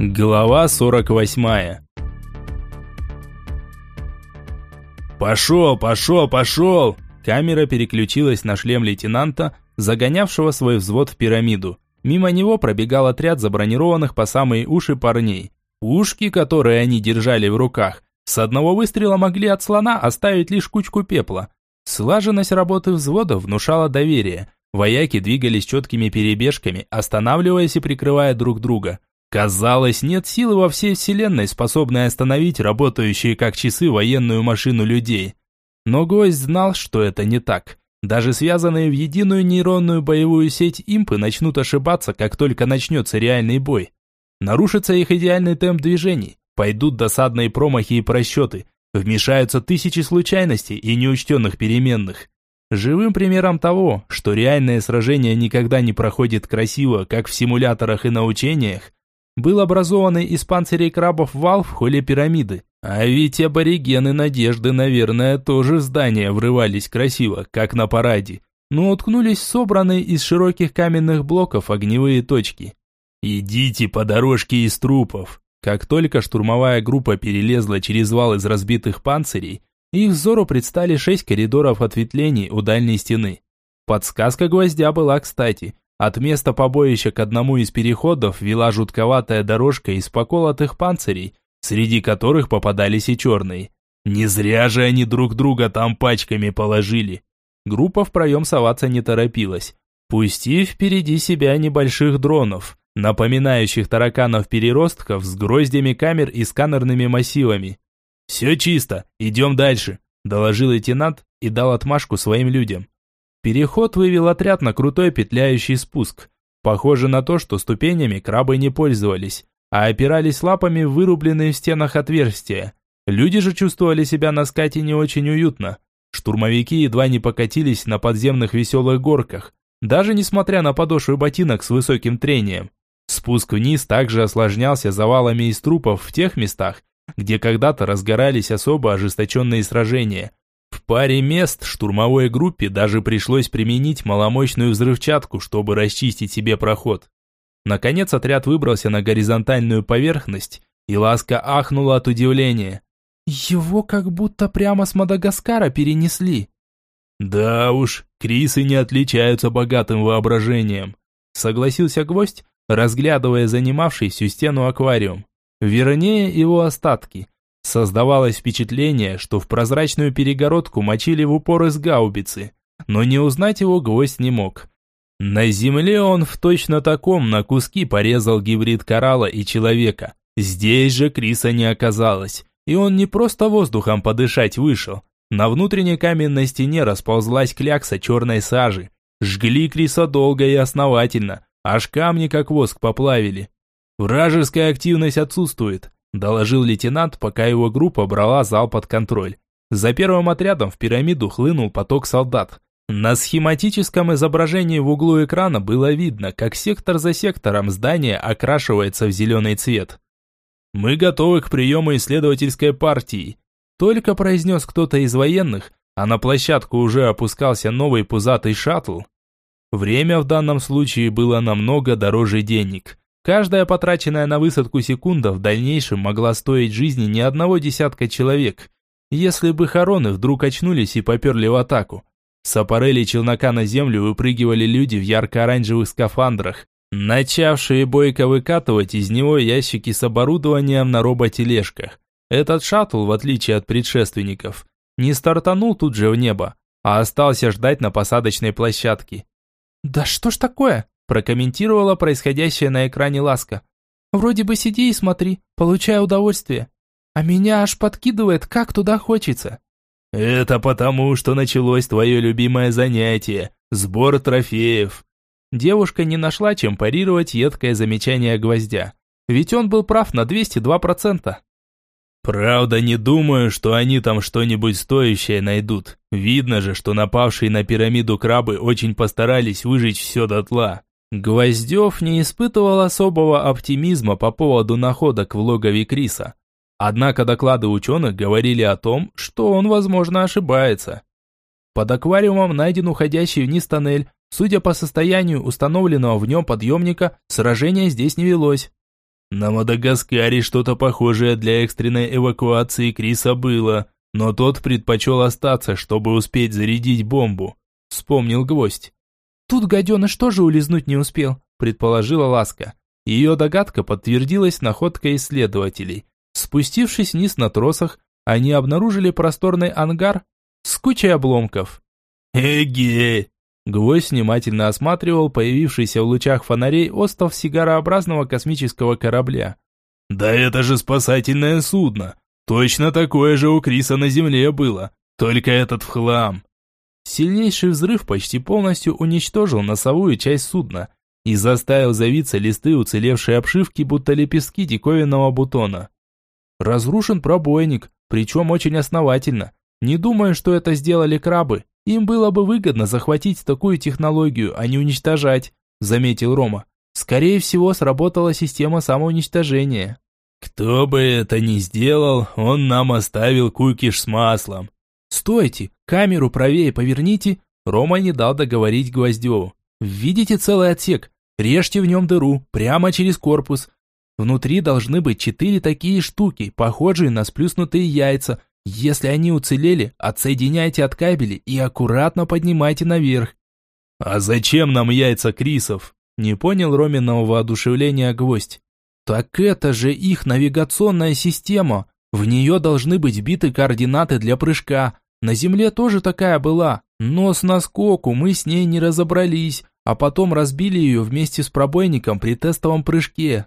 Глава 48 «Пошел, пошел, пошел!» Камера переключилась на шлем лейтенанта, загонявшего свой взвод в пирамиду. Мимо него пробегал отряд забронированных по самые уши парней. Пушки, которые они держали в руках, с одного выстрела могли от слона оставить лишь кучку пепла. Слаженность работы взвода внушала доверие. Вояки двигались четкими перебежками, останавливаясь и прикрывая друг друга. Казалось, нет силы во всей вселенной, способной остановить работающие как часы военную машину людей. Но гость знал, что это не так. Даже связанные в единую нейронную боевую сеть импы начнут ошибаться, как только начнется реальный бой. Нарушится их идеальный темп движений, пойдут досадные промахи и просчеты, вмешаются тысячи случайностей и неучтенных переменных. Живым примером того, что реальное сражение никогда не проходит красиво, как в симуляторах и на учениях, был образованный из панцирей крабов вал в холле пирамиды. А ведь аборигены Надежды, наверное, тоже в здание врывались красиво, как на параде, но уткнулись собранные из широких каменных блоков огневые точки. «Идите по дорожке из трупов!» Как только штурмовая группа перелезла через вал из разбитых панцирей, их взору предстали шесть коридоров ответвлений у дальней стены. Подсказка гвоздя была кстати – от места побоища к одному из переходов вела жутковатая дорожка из поколотых панцирей, среди которых попадались и черные. Не зря же они друг друга там пачками положили. Группа в проем соваться не торопилась, пустив впереди себя небольших дронов, напоминающих тараканов-переростков с гроздями камер и сканерными массивами. «Все чисто, идем дальше», – доложил лейтенант и дал отмашку своим людям. Переход вывел отряд на крутой петляющий спуск. Похоже на то, что ступенями крабы не пользовались, а опирались лапами в вырубленные в стенах отверстия. Люди же чувствовали себя на скате не очень уютно. Штурмовики едва не покатились на подземных веселых горках, даже несмотря на подошвы ботинок с высоким трением. Спуск вниз также осложнялся завалами из трупов в тех местах, где когда-то разгорались особо ожесточенные сражения, паре мест штурмовой группе даже пришлось применить маломощную взрывчатку, чтобы расчистить себе проход. Наконец отряд выбрался на горизонтальную поверхность, и Ласка ахнула от удивления. «Его как будто прямо с Мадагаскара перенесли». «Да уж, крисы не отличаются богатым воображением», согласился гвоздь, разглядывая занимавший всю стену аквариум. Вернее, его остатки – Создавалось впечатление, что в прозрачную перегородку мочили в упор из гаубицы, но не узнать его гвоздь не мог. На земле он в точно таком на куски порезал гибрид коралла и человека. Здесь же Криса не оказалось, и он не просто воздухом подышать вышел. На внутренней каменной стене расползлась клякса черной сажи. Жгли Криса долго и основательно, аж камни как воск поплавили. Вражеская активность отсутствует, доложил лейтенант, пока его группа брала зал под контроль. За первым отрядом в пирамиду хлынул поток солдат. На схематическом изображении в углу экрана было видно, как сектор за сектором здание окрашивается в зеленый цвет. «Мы готовы к приему исследовательской партии», только произнес кто-то из военных, а на площадку уже опускался новый пузатый шаттл. Время в данном случае было намного дороже денег. Каждая потраченная на высадку секунда в дальнейшем могла стоить жизни не одного десятка человек, если бы хороны вдруг очнулись и поперли в атаку. С аппарели челнока на землю выпрыгивали люди в ярко-оранжевых скафандрах, начавшие бойко выкатывать из него ящики с оборудованием на роботележках. Этот шаттл, в отличие от предшественников, не стартанул тут же в небо, а остался ждать на посадочной площадке. «Да что ж такое?» Прокомментировала происходящее на экране Ласка. «Вроде бы сиди и смотри, получай удовольствие. А меня аж подкидывает, как туда хочется». «Это потому, что началось твое любимое занятие – сбор трофеев». Девушка не нашла, чем парировать едкое замечание гвоздя. Ведь он был прав на 202%. Правда, не думаю, что они там что-нибудь стоящее найдут. Видно же, что напавшие на пирамиду крабы очень постарались выжечь все дотла. Гвоздев не испытывал особого оптимизма по поводу находок в логове Криса. Однако доклады ученых говорили о том, что он, возможно, ошибается. Под аквариумом найден уходящий вниз тоннель. Судя по состоянию установленного в нем подъемника, сражение здесь не велось. На Мадагаскаре что-то похожее для экстренной эвакуации Криса было, но тот предпочел остаться, чтобы успеть зарядить бомбу. Вспомнил гвоздь. Тут гаденыш тоже улизнуть не успел, предположила Ласка. Ее догадка подтвердилась находкой исследователей. Спустившись вниз на тросах, они обнаружили просторный ангар с кучей обломков. «Эге!» Гвоздь внимательно осматривал появившийся в лучах фонарей остов сигарообразного космического корабля. «Да это же спасательное судно! Точно такое же у Криса на Земле было, только этот в хлам!» Сильнейший взрыв почти полностью уничтожил носовую часть судна и заставил завиться листы уцелевшей обшивки, будто лепестки диковинного бутона. Разрушен пробойник, причем очень основательно. Не думаю, что это сделали крабы, им было бы выгодно захватить такую технологию, а не уничтожать, заметил Рома. Скорее всего, сработала система самоуничтожения. Кто бы это ни сделал, он нам оставил кукиш с маслом. Стойте, камеру правее поверните. Рома не дал договорить Гвоздеву. Видите целый отсек? Режьте в нем дыру, прямо через корпус. Внутри должны быть четыре такие штуки, похожие на сплюснутые яйца, если они уцелели, отсоединяйте от кабелей и аккуратно поднимайте наверх. А зачем нам яйца Крисов? Не понял Роминого воодушевления гвоздь. Так это же их навигационная система. В нее должны быть вбиты координаты для прыжка. На Земле тоже такая была, но с наскоку мы с ней не разобрались, а потом разбили ее вместе с пробойником при тестовом прыжке.